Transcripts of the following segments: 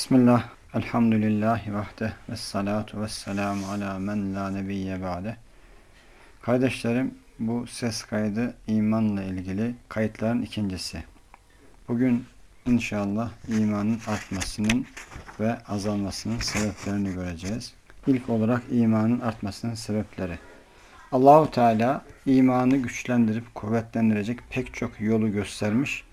Bismillah, elhamdülillahi vahde ve salatu ve selamu ala men la nebiyye ba'de. Kardeşlerim, bu ses kaydı imanla ilgili kayıtların ikincisi. Bugün inşallah imanın artmasının ve azalmasının sebeplerini göreceğiz. İlk olarak imanın artmasının sebepleri. Allahu Teala imanı güçlendirip kuvvetlendirecek pek çok yolu göstermiş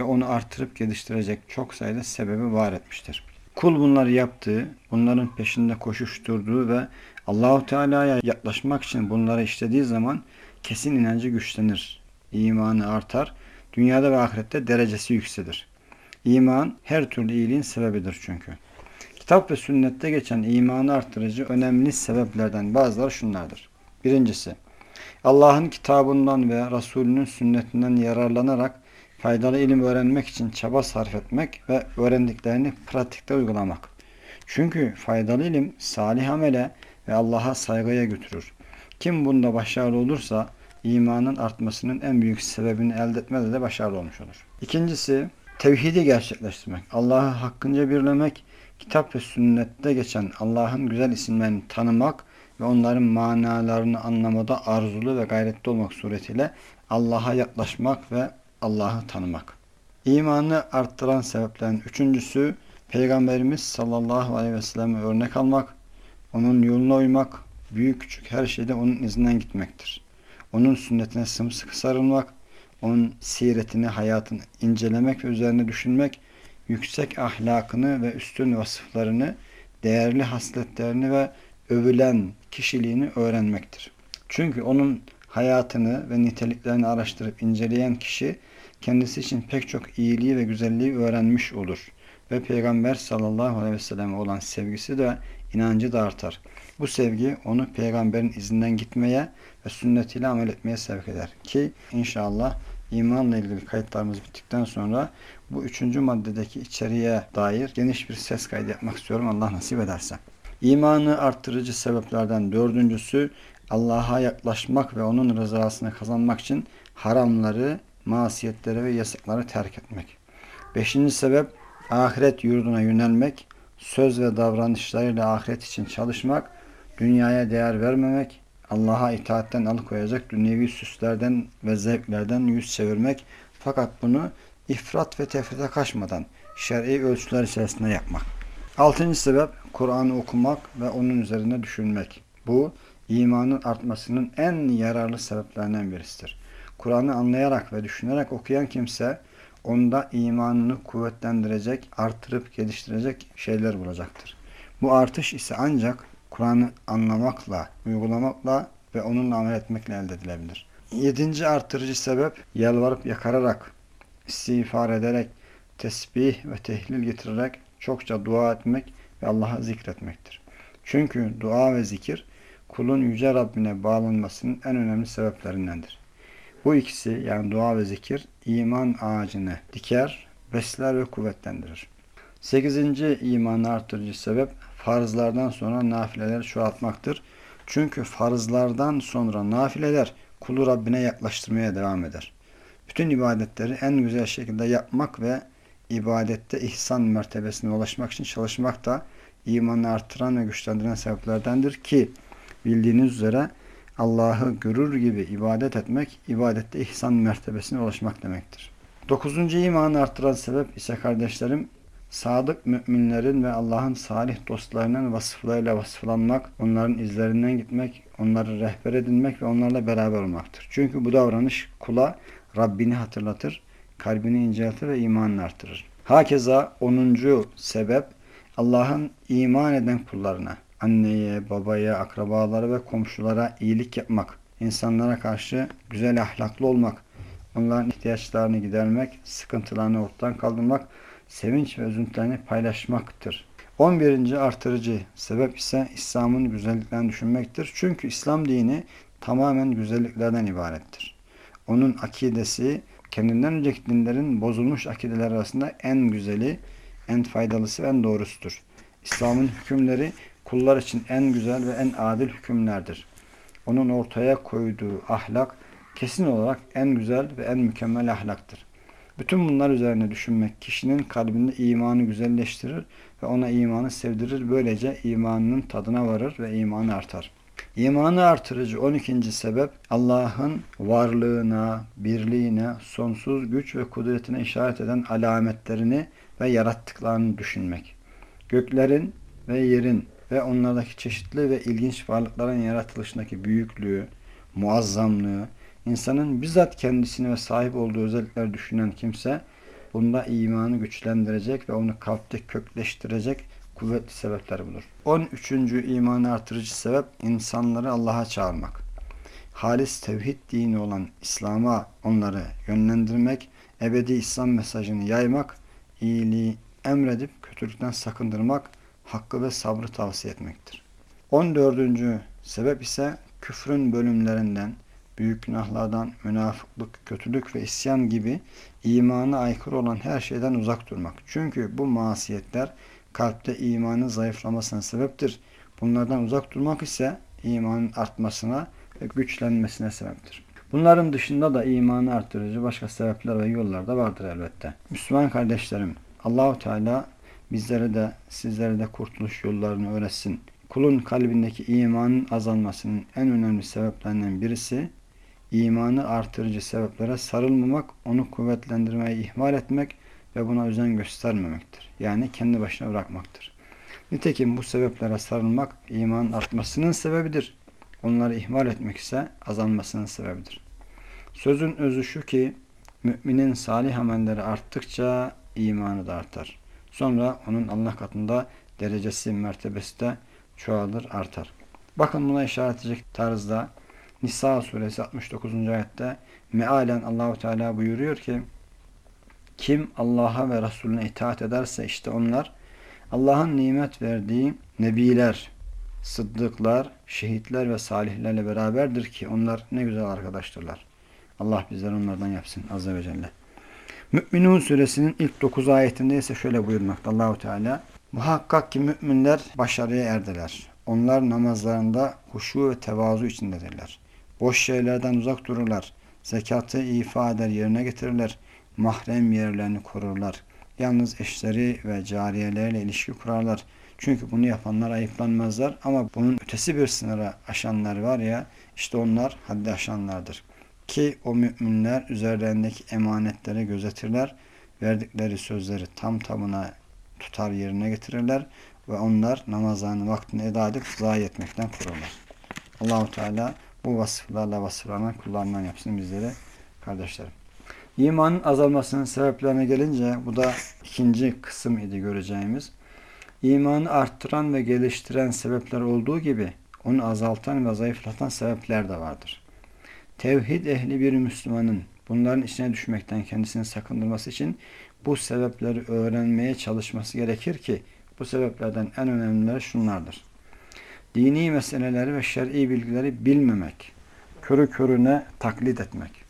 ve onu artırıp geliştirecek çok sayıda sebebi var etmiştir. Kul bunları yaptığı, bunların peşinde koşuşturduğu ve Allahu Teala'ya yaklaşmak için bunları işlediği zaman kesin inancı güçlenir. İmanı artar, dünyada ve ahirette derecesi yükselir. İman her türlü iyiliğin sebebidir çünkü. Kitap ve sünnette geçen imanı arttırıcı önemli sebeplerden bazıları şunlardır. Birincisi, Allah'ın kitabından ve Resulünün sünnetinden yararlanarak faydalı ilim öğrenmek için çaba sarf etmek ve öğrendiklerini pratikte uygulamak. Çünkü faydalı ilim salih amele ve Allah'a saygıya götürür. Kim bunda başarılı olursa imanın artmasının en büyük sebebini elde etmede de başarılı olmuş olur. İkincisi tevhidi gerçekleştirmek. Allah'ı hakkınca birlemek, kitap ve sünnette geçen Allah'ın güzel isimlerini tanımak ve onların manalarını anlamada arzulu ve gayretli olmak suretiyle Allah'a yaklaşmak ve Allah'ı tanımak. İmanı arttıran sebeplerin üçüncüsü Peygamberimiz sallallahu aleyhi ve selleme örnek almak, onun yoluna uymak, büyük küçük her şeyde onun izinden gitmektir. Onun sünnetine sımsıkı sarılmak, onun siretini, hayatını incelemek ve üzerine düşünmek, yüksek ahlakını ve üstün vasıflarını, değerli hasletlerini ve övülen kişiliğini öğrenmektir. Çünkü onun hayatını ve niteliklerini araştırıp inceleyen kişi kendisi için pek çok iyiliği ve güzelliği öğrenmiş olur. Ve Peygamber sallallahu aleyhi ve selleme olan sevgisi de inancı da artar. Bu sevgi onu peygamberin izinden gitmeye ve sünnetiyle amel etmeye sevk eder. Ki inşallah imanla ilgili kayıtlarımız bittikten sonra bu üçüncü maddedeki içeriğe dair geniş bir ses kaydı yapmak istiyorum Allah nasip ederse. İmanı arttırıcı sebeplerden dördüncüsü Allah'a yaklaşmak ve onun rızasını kazanmak için haramları, masiyetleri ve yasakları terk etmek. Beşinci sebep ahiret yurduna yönelmek, söz ve davranışlarıyla ahiret için çalışmak, dünyaya değer vermemek, Allah'a itaatten alıkoyacak dünyevi süslerden ve zevklerden yüz çevirmek fakat bunu ifrat ve tefrite kaçmadan şer'i ölçüler içerisinde yapmak. Altıncı sebep Kur'an'ı okumak ve onun üzerine düşünmek. Bu imanın artmasının en yararlı sebeplerinden birisidir. Kur'an'ı anlayarak ve düşünerek okuyan kimse onda imanını kuvvetlendirecek, artırıp geliştirecek şeyler bulacaktır. Bu artış ise ancak Kur'an'ı anlamakla, uygulamakla ve onunla amel etmekle elde edilebilir. Yedinci artırıcı sebep yalvarıp yakararak, istiğfar ederek, tesbih ve tehlil getirerek çokça dua etmek ve Allah'a zikretmektir. Çünkü dua ve zikir kulun yüce Rabbine bağlanmasının en önemli sebeplerindendir. Bu ikisi yani dua ve zikir iman ağacını diker, besler ve kuvvetlendirir. Sekizinci imanı artırıcı sebep farzlardan sonra nafileleri çoğaltmaktır. Çünkü farzlardan sonra nafileler kulu Rabbine yaklaştırmaya devam eder. Bütün ibadetleri en güzel şekilde yapmak ve ibadette ihsan mertebesine ulaşmak için çalışmak da imanı artıran ve güçlendiren sebeplerdendir ki bildiğiniz üzere Allah'ı görür gibi ibadet etmek, ibadette ihsan mertebesine ulaşmak demektir. Dokuzuncu imanı arttıran sebep ise kardeşlerim, sadık müminlerin ve Allah'ın salih dostlarının vasıflarıyla vasıflanmak, onların izlerinden gitmek, onları rehber edinmek ve onlarla beraber olmaktır. Çünkü bu davranış kula Rabbini hatırlatır, kalbini inceltir ve imanını artırır. Hakeza 10. sebep Allah'ın iman eden kullarına, anneye, babaya, akrabalara ve komşulara iyilik yapmak, insanlara karşı güzel ahlaklı olmak, onların ihtiyaçlarını gidermek, sıkıntılarını ortadan kaldırmak, sevinç ve üzüntülerini paylaşmaktır. 11. artırıcı sebep ise İslam'ın güzelliklerini düşünmektir. Çünkü İslam dini tamamen güzelliklerden ibarettir. Onun akidesi kendinden önceki dinlerin bozulmuş akideler arasında en güzeli, en faydalısı ve en doğrusudur. İslam'ın hükümleri kullar için en güzel ve en adil hükümlerdir. Onun ortaya koyduğu ahlak kesin olarak en güzel ve en mükemmel ahlaktır. Bütün bunlar üzerine düşünmek kişinin kalbinde imanı güzelleştirir ve ona imanı sevdirir. Böylece imanının tadına varır ve imanı artar. İmanı artırıcı 12. sebep Allah'ın varlığına, birliğine, sonsuz güç ve kudretine işaret eden alametlerini ve yarattıklarını düşünmek. Göklerin ve yerin ve onlardaki çeşitli ve ilginç varlıkların yaratılışındaki büyüklüğü, muazzamlığı, insanın bizzat kendisini ve sahip olduğu özellikler düşünen kimse bunda imanı güçlendirecek ve onu kalpte kökleştirecek kuvvetli sebepler budur. 13. imanı artırıcı sebep insanları Allah'a çağırmak. Halis tevhid dini olan İslam'a onları yönlendirmek, ebedi İslam mesajını yaymak, iyiliği emredip kötülükten sakındırmak, hakkı ve sabrı tavsiye etmektir. 14. sebep ise küfrün bölümlerinden, büyük günahlardan, münafıklık, kötülük ve isyan gibi imana aykırı olan her şeyden uzak durmak. Çünkü bu masiyetler kalpte imanın zayıflamasına sebeptir. Bunlardan uzak durmak ise imanın artmasına ve güçlenmesine sebeptir. Bunların dışında da imanı arttırıcı başka sebepler ve yollar da vardır elbette. Müslüman kardeşlerim, Allahu Teala bizlere de sizlere de kurtuluş yollarını öğretsin. Kulun kalbindeki imanın azalmasının en önemli sebeplerinden birisi imanı artırıcı sebeplere sarılmamak, onu kuvvetlendirmeyi ihmal etmek ve buna özen göstermemektir. Yani kendi başına bırakmaktır. Nitekim bu sebeplere sarılmak imanın artmasının sebebidir. Onları ihmal etmek ise azalmasının sebebidir. Sözün özü şu ki müminin salih amelleri arttıkça imanı da artar. Sonra onun Allah katında derecesi, mertebesi de çoğalır, artar. Bakın buna işaret edecek tarzda Nisa suresi 69. ayette mealen Allahu Teala buyuruyor ki kim Allah'a ve Resulüne itaat ederse işte onlar Allah'ın nimet verdiği nebiler, sıddıklar, şehitler ve salihlerle beraberdir ki onlar ne güzel arkadaştırlar. Allah bizleri onlardan yapsın azze ve celle. Mü'minun suresinin ilk 9 ayetinde ise şöyle buyurmakta Allahu Teala Muhakkak ki müminler başarıya erdiler. Onlar namazlarında huşu ve tevazu içindedirler. Boş şeylerden uzak dururlar. Zekatı ifa yerine getirirler mahrem yerlerini korurlar. Yalnız eşleri ve cariyelerle ilişki kurarlar. Çünkü bunu yapanlar ayıplanmazlar ama bunun ötesi bir sınıra aşanlar var ya işte onlar haddi aşanlardır. Ki o müminler üzerlerindeki emanetleri gözetirler. Verdikleri sözleri tam tamına tutar yerine getirirler ve onlar namazlarını vaktini eda edip zayi etmekten korurlar. Allahu Teala bu vasıflarla vasıflanan kullarından yapsın bizleri kardeşlerim. İmanın azalmasının sebeplerine gelince bu da ikinci kısım idi göreceğimiz. İmanı arttıran ve geliştiren sebepler olduğu gibi onu azaltan ve zayıflatan sebepler de vardır. Tevhid ehli bir Müslümanın bunların içine düşmekten kendisini sakındırması için bu sebepleri öğrenmeye çalışması gerekir ki bu sebeplerden en önemlileri şunlardır. Dini meseleleri ve şer'i bilgileri bilmemek, körü körüne taklit etmek,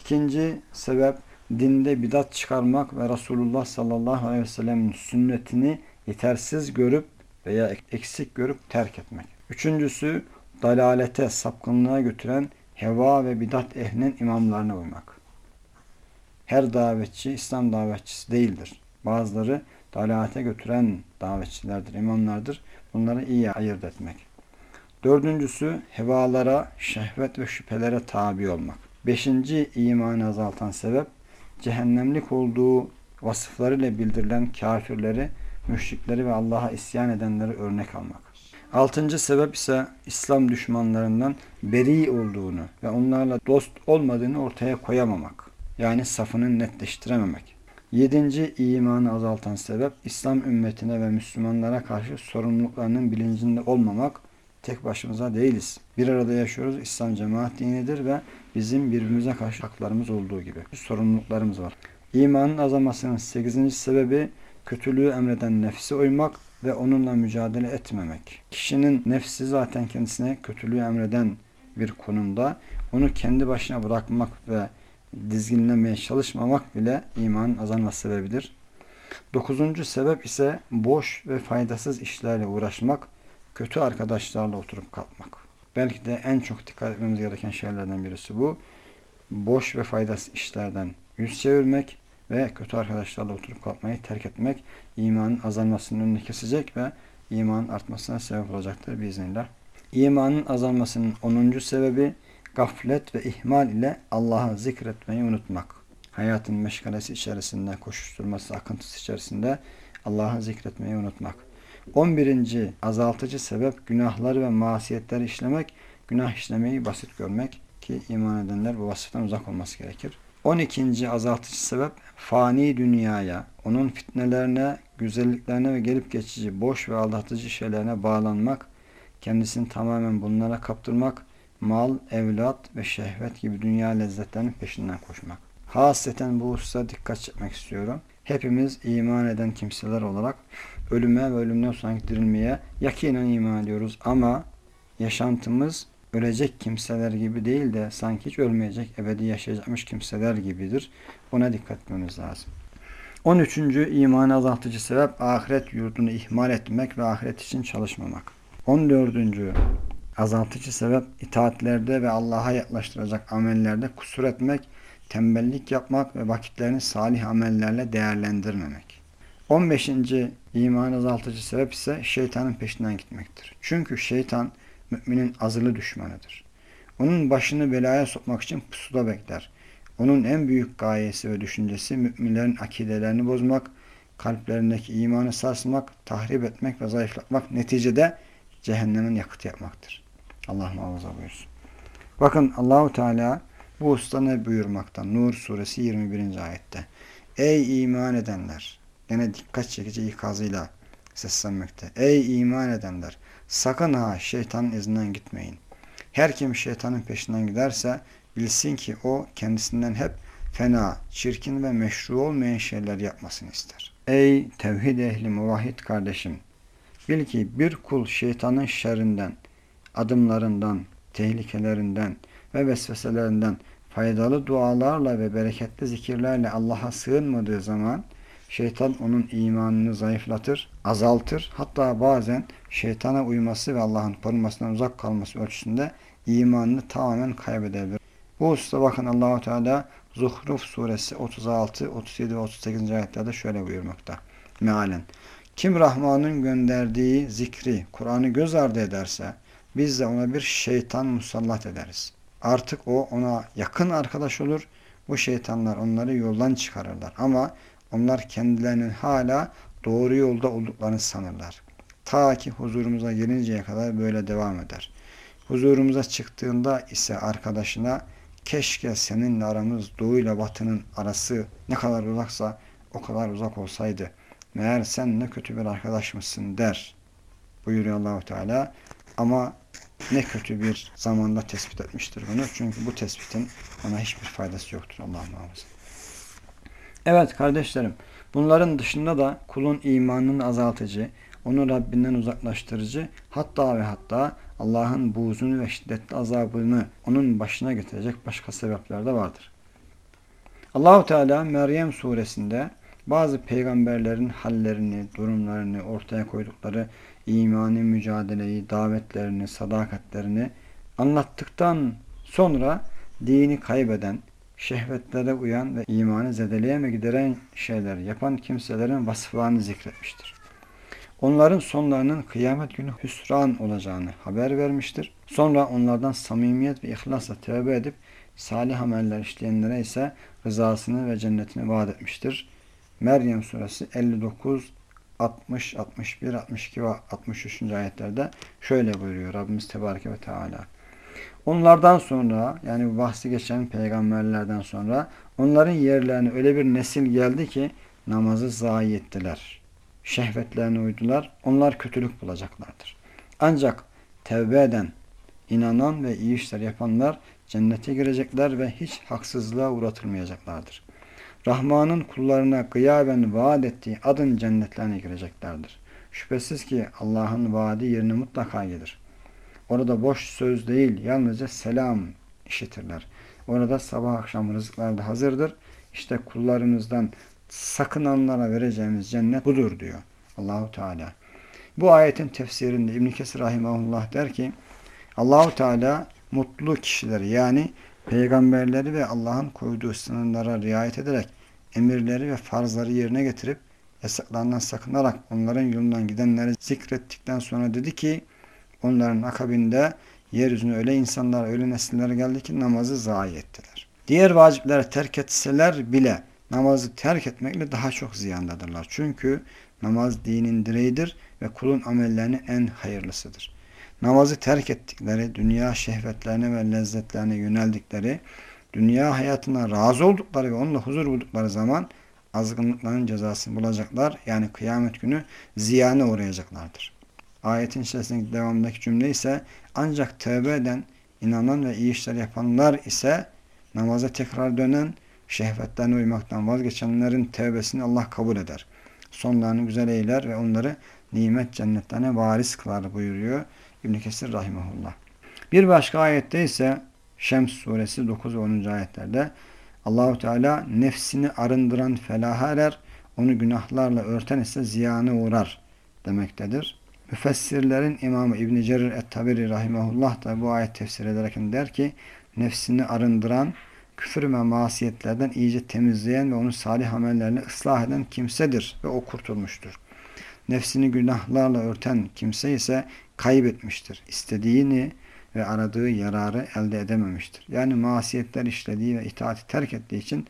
İkinci sebep dinde bidat çıkarmak ve Resulullah sallallahu aleyhi ve sellem'in sünnetini yetersiz görüp veya eksik görüp terk etmek. Üçüncüsü dalalete, sapkınlığa götüren heva ve bidat ehlinin imamlarına uymak. Her davetçi İslam davetçisi değildir. Bazıları dalalete götüren davetçilerdir, imamlardır. Bunları iyi ayırt etmek. Dördüncüsü hevalara, şehvet ve şüphelere tabi olmak. Beşinci imanı azaltan sebep cehennemlik olduğu vasıflarıyla bildirilen kafirleri, müşrikleri ve Allah'a isyan edenleri örnek almak. Altıncı sebep ise İslam düşmanlarından beri olduğunu ve onlarla dost olmadığını ortaya koyamamak. Yani safını netleştirememek. Yedinci imanı azaltan sebep İslam ümmetine ve Müslümanlara karşı sorumluluklarının bilincinde olmamak tek başımıza değiliz. Bir arada yaşıyoruz. İslam cemaat dinidir ve bizim birbirimize karşı haklarımız olduğu gibi sorumluluklarımız var. İmanın azamasının 8. sebebi kötülüğü emreden nefsi uymak ve onunla mücadele etmemek. Kişinin nefsi zaten kendisine kötülüğü emreden bir konumda. Onu kendi başına bırakmak ve dizginlemeye çalışmamak bile imanın azalması sebebidir. Dokuzuncu sebep ise boş ve faydasız işlerle uğraşmak kötü arkadaşlarla oturup kalkmak. Belki de en çok dikkat etmemiz gereken şeylerden birisi bu. Boş ve faydasız işlerden yüz çevirmek ve kötü arkadaşlarla oturup kalkmayı terk etmek imanın azalmasının önünü kesecek ve imanın artmasına sebep olacaktır biiznillah. İmanın azalmasının 10. sebebi gaflet ve ihmal ile Allah'ı zikretmeyi unutmak. Hayatın meşgalesi içerisinde, koşuşturması, akıntısı içerisinde Allah'ı zikretmeyi unutmak. 11. azaltıcı sebep günahları ve masiyetleri işlemek, günah işlemeyi basit görmek ki iman edenler bu vasıftan uzak olması gerekir. 12. azaltıcı sebep fani dünyaya, onun fitnelerine, güzelliklerine ve gelip geçici, boş ve aldatıcı şeylerine bağlanmak, kendisini tamamen bunlara kaptırmak, mal, evlat ve şehvet gibi dünya lezzetlerinin peşinden koşmak. Hasreten bu hususa dikkat çekmek istiyorum. Hepimiz iman eden kimseler olarak ölüme ve ölümden sonraki dirilmeye yakinen iman ediyoruz ama yaşantımız ölecek kimseler gibi değil de sanki hiç ölmeyecek, ebedi yaşayacakmış kimseler gibidir. Buna dikkat etmemiz lazım. 13. imanı azaltıcı sebep ahiret yurdunu ihmal etmek ve ahiret için çalışmamak. 14. azaltıcı sebep itaatlerde ve Allah'a yaklaştıracak amellerde kusur etmek, tembellik yapmak ve vakitlerini salih amellerle değerlendirmemek. 15. iman azaltıcı sebep ise şeytanın peşinden gitmektir. Çünkü şeytan müminin azılı düşmanıdır. Onun başını belaya sokmak için pusuda bekler. Onun en büyük gayesi ve düşüncesi müminlerin akidelerini bozmak, kalplerindeki imanı sarsmak, tahrip etmek ve zayıflatmak, neticede cehennemin yakıtı yapmaktır. Allah muhafaza buyursun. Bakın Allahu Teala bu usta ne buyurmakta? Nur suresi 21. ayette. Ey iman edenler! Yine dikkat çekici ikazıyla seslenmekte. Ey iman edenler! Sakın ha şeytanın izinden gitmeyin. Her kim şeytanın peşinden giderse bilsin ki o kendisinden hep fena, çirkin ve meşru olmayan şeyler yapmasını ister. Ey tevhid ehli muvahhid kardeşim! Bil ki bir kul şeytanın şerrinden, adımlarından, tehlikelerinden ve vesveselerinden faydalı dualarla ve bereketli zikirlerle Allah'a sığınmadığı zaman şeytan onun imanını zayıflatır, azaltır. Hatta bazen şeytana uyması ve Allah'ın korunmasından uzak kalması ölçüsünde imanını tamamen kaybedebilir. Bu hususta bakın Allahu Teala Zuhruf suresi 36, 37 ve 38. ayetlerde şöyle buyurmakta. Mealen. Kim Rahman'ın gönderdiği zikri, Kur'an'ı göz ardı ederse biz de ona bir şeytan musallat ederiz. Artık o ona yakın arkadaş olur. Bu şeytanlar onları yoldan çıkarırlar. Ama onlar kendilerinin hala doğru yolda olduklarını sanırlar. Ta ki huzurumuza gelinceye kadar böyle devam eder. Huzurumuza çıktığında ise arkadaşına keşke seninle aramız doğuyla batının arası ne kadar uzaksa o kadar uzak olsaydı. Meğer sen ne kötü bir arkadaşmışsın der. Buyuruyor Allahu Teala. Ama ne kötü bir zamanda tespit etmiştir bunu. Çünkü bu tespitin ona hiçbir faydası yoktur. Allah muhafaza. Evet kardeşlerim, bunların dışında da kulun imanını azaltıcı, onu Rabbinden uzaklaştırıcı, hatta ve hatta Allah'ın buğzunu ve şiddetli azabını onun başına getirecek başka sebepler de vardır. Allahu Teala Meryem suresinde bazı peygamberlerin hallerini, durumlarını, ortaya koydukları imani mücadeleyi, davetlerini, sadakatlerini anlattıktan sonra dini kaybeden, şehvetlere uyan ve imanı zedeleyen ve gideren şeyler yapan kimselerin vasıflarını zikretmiştir. Onların sonlarının kıyamet günü hüsran olacağını haber vermiştir. Sonra onlardan samimiyet ve ihlasla tövbe edip salih ameller işleyenlere ise rızasını ve cennetini vaat etmiştir. Meryem suresi 59, 60, 61, 62 ve 63. ayetlerde şöyle buyuruyor Rabbimiz Tebareke ve Teala. Onlardan sonra yani bahsi geçen peygamberlerden sonra onların yerlerine öyle bir nesil geldi ki namazı zayi ettiler. Şehvetlerine uydular. Onlar kötülük bulacaklardır. Ancak tevbe eden, inanan ve iyi işler yapanlar cennete girecekler ve hiç haksızlığa uğratılmayacaklardır. Rahman'ın kullarına gıyaben vaat ettiği adın cennetlerine gireceklerdir. Şüphesiz ki Allah'ın vaadi yerine mutlaka gelir. Orada boş söz değil, yalnızca selam işitirler. Orada sabah akşam rızıklar da hazırdır. İşte kullarınızdan sakınanlara vereceğimiz cennet budur diyor Allahu Teala. Bu ayetin tefsirinde İbn Kesir rahimehullah der ki Allahu Teala mutlu kişileri yani peygamberleri ve Allah'ın koyduğu sınırlara riayet ederek emirleri ve farzları yerine getirip yasaklarından sakınarak onların yolundan gidenleri zikrettikten sonra dedi ki onların akabinde yeryüzüne öyle insanlar, öyle nesiller geldi ki namazı zayi ettiler. Diğer vacipleri terk etseler bile namazı terk etmekle daha çok ziyandadırlar. Çünkü namaz dinin direğidir ve kulun amellerinin en hayırlısıdır. Namazı terk ettikleri, dünya şehvetlerine ve lezzetlerine yöneldikleri, dünya hayatına razı oldukları ve onunla huzur buldukları zaman azgınlıkların cezasını bulacaklar. Yani kıyamet günü ziyana uğrayacaklardır. Ayetin içerisindeki devamındaki cümle ise ancak tövbe eden, inanan ve iyi işler yapanlar ise namaza tekrar dönen, şehvetlerine uymaktan vazgeçenlerin tevbesini Allah kabul eder. Sonlarını güzel eyler ve onları nimet cennetlerine varis kılar buyuruyor İbn Kesir rahimehullah. Bir başka ayette ise Şems suresi 9 ve 10. ayetlerde Allahu Teala nefsini arındıran felaha erer, onu günahlarla örten ise ziyana uğrar demektedir. Müfessirlerin imamı İbn Cerir et-Taberi rahimehullah da bu ayet tefsir ederken der ki nefsini arındıran, küfür ve masiyetlerden iyice temizleyen ve onu salih amellerle ıslah eden kimsedir ve o kurtulmuştur. Nefsini günahlarla örten kimse ise kaybetmiştir. İstediğini ve aradığı yararı elde edememiştir. Yani masiyetler işlediği ve itaati terk ettiği için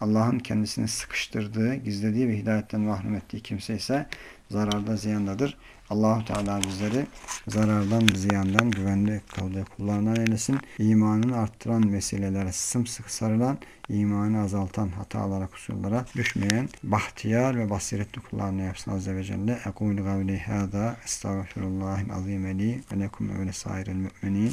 Allah'ın kendisini sıkıştırdığı, gizlediği ve hidayetten mahrum ettiği kimse ise zararda ziyandadır. Allahu Teala bizleri zarardan, ziyandan, güvenli kıldığı kullarından eylesin. İmanını arttıran vesilelere sımsıkı sarılan, imanı azaltan hatalara, kusurlara düşmeyen, bahtiyar ve basiretli kullarına yapsın Azze ve Celle. Ekûlü gavli hâdâ, estağfirullahil azîm li ve lekum ve lesairil mü'minîn.